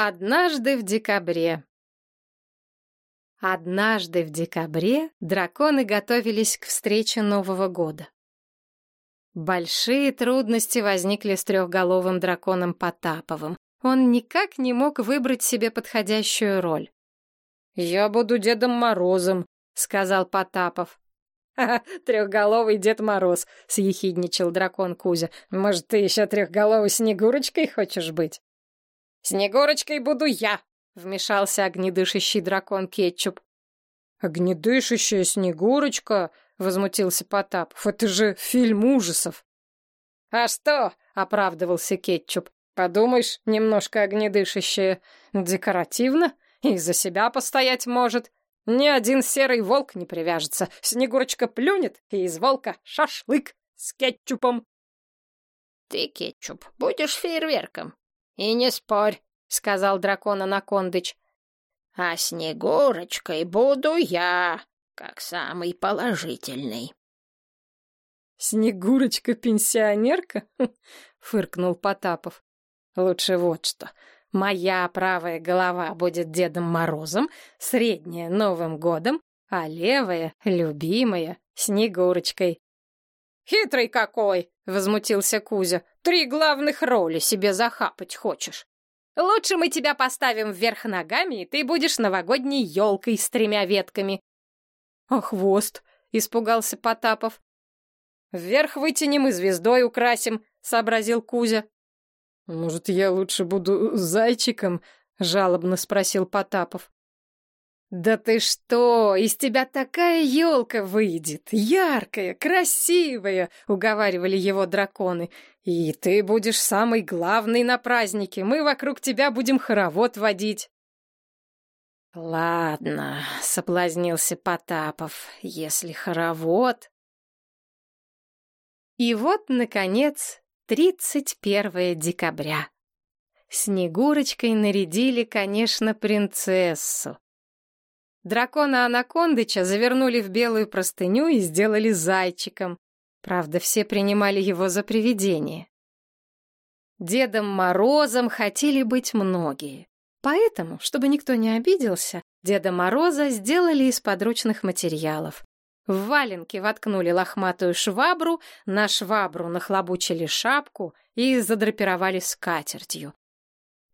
Однажды в декабре. Однажды в декабре драконы готовились к встрече Нового года. Большие трудности возникли с трехголовым драконом Потаповым. Он никак не мог выбрать себе подходящую роль. «Я буду Дедом Морозом», — сказал Потапов. «Ха -ха, трехголовый Дед Мороз», — съехидничал дракон Кузя. «Может, ты еще трехголовой Снегурочкой хочешь быть?» «Снегурочкой буду я!» — вмешался огнедышащий дракон Кетчуп. «Огнедышащая Снегурочка?» — возмутился Потапов. «Это же фильм ужасов!» «А что?» — оправдывался Кетчуп. «Подумаешь, немножко огнедышащая. Декоративно. И за себя постоять может. Ни один серый волк не привяжется. Снегурочка плюнет, и из волка шашлык с кетчупом». «Ты, Кетчуп, будешь фейерверком?» «И не спорь», — сказал дракон Анакондыч. «А Снегурочкой буду я, как самый положительный». «Снегурочка-пенсионерка?» — фыркнул Потапов. «Лучше вот что. Моя правая голова будет Дедом Морозом, средняя — Новым годом, а левая, любимая, Снегурочкой. «Хитрый какой!» — возмутился Кузя. «Три главных роли себе захапать хочешь. Лучше мы тебя поставим вверх ногами, и ты будешь новогодней елкой с тремя ветками». «А хвост?» — испугался Потапов. «Вверх вытянем и звездой украсим», — сообразил Кузя. «Может, я лучше буду зайчиком?» — жалобно спросил Потапов. «Да ты что, из тебя такая елка выйдет, яркая, красивая!» — уговаривали его драконы. «И ты будешь самый главный на празднике, мы вокруг тебя будем хоровод водить». «Ладно», — соблазнился Потапов, — «если хоровод...» И вот, наконец, тридцать первое декабря. Снегурочкой нарядили, конечно, принцессу. Дракона Анакондыча завернули в белую простыню и сделали зайчиком. Правда, все принимали его за привидение. Дедом Морозом хотели быть многие. Поэтому, чтобы никто не обиделся, Деда Мороза сделали из подручных материалов. В валенки воткнули лохматую швабру, на швабру нахлобучили шапку и задрапировали скатертью.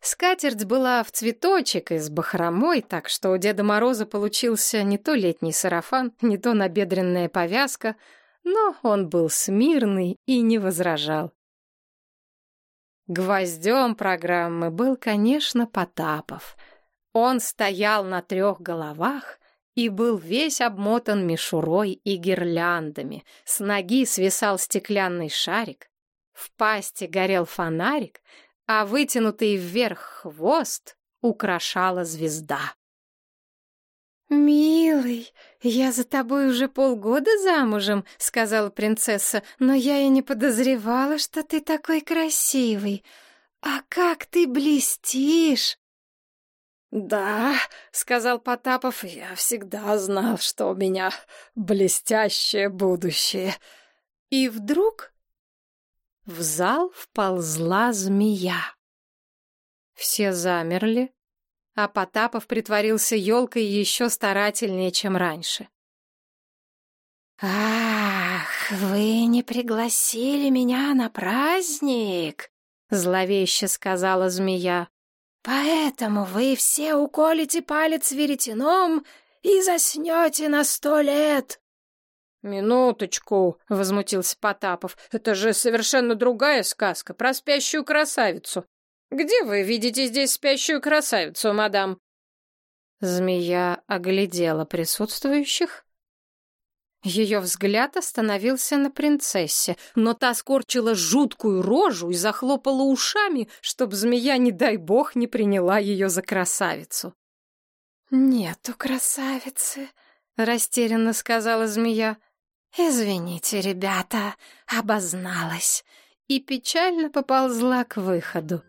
Скатерть была в цветочек и с бахромой, так что у Деда Мороза получился не то летний сарафан, не то набедренная повязка, но он был смирный и не возражал. Гвоздем программы был, конечно, Потапов. Он стоял на трех головах и был весь обмотан мишурой и гирляндами. С ноги свисал стеклянный шарик, в пасти горел фонарик, а вытянутый вверх хвост украшала звезда. «Милый, я за тобой уже полгода замужем», — сказала принцесса, «но я и не подозревала, что ты такой красивый. А как ты блестишь!» «Да», — сказал Потапов, — «я всегда знал, что у меня блестящее будущее». И вдруг в зал вползла змея. Все замерли, а Потапов притворился елкой еще старательнее, чем раньше. «Ах, вы не пригласили меня на праздник!» — зловеще сказала змея. «Поэтому вы все уколите палец веретеном и заснете на сто лет!» «Минуточку», — возмутился Потапов, — «это же совершенно другая сказка про спящую красавицу. Где вы видите здесь спящую красавицу, мадам?» Змея оглядела присутствующих. Ее взгляд остановился на принцессе, но та скорчила жуткую рожу и захлопала ушами, чтоб змея, не дай бог, не приняла ее за красавицу. «Нету красавицы», — растерянно сказала змея. «Извините, ребята, обозналась» и печально поползла к выходу.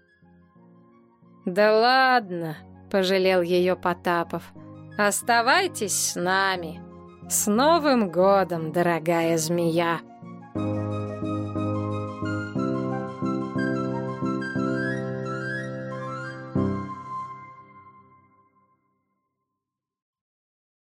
«Да ладно», — пожалел ее Потапов, — «оставайтесь с нами. С Новым годом, дорогая змея!»